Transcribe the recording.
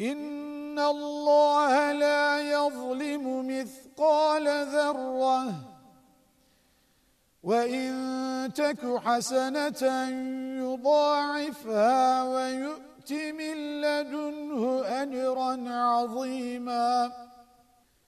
إن الله لا يظلم مثقال ذرة وإن تك حسنة يضاعفها ويؤت من لدنه أجرا عظيما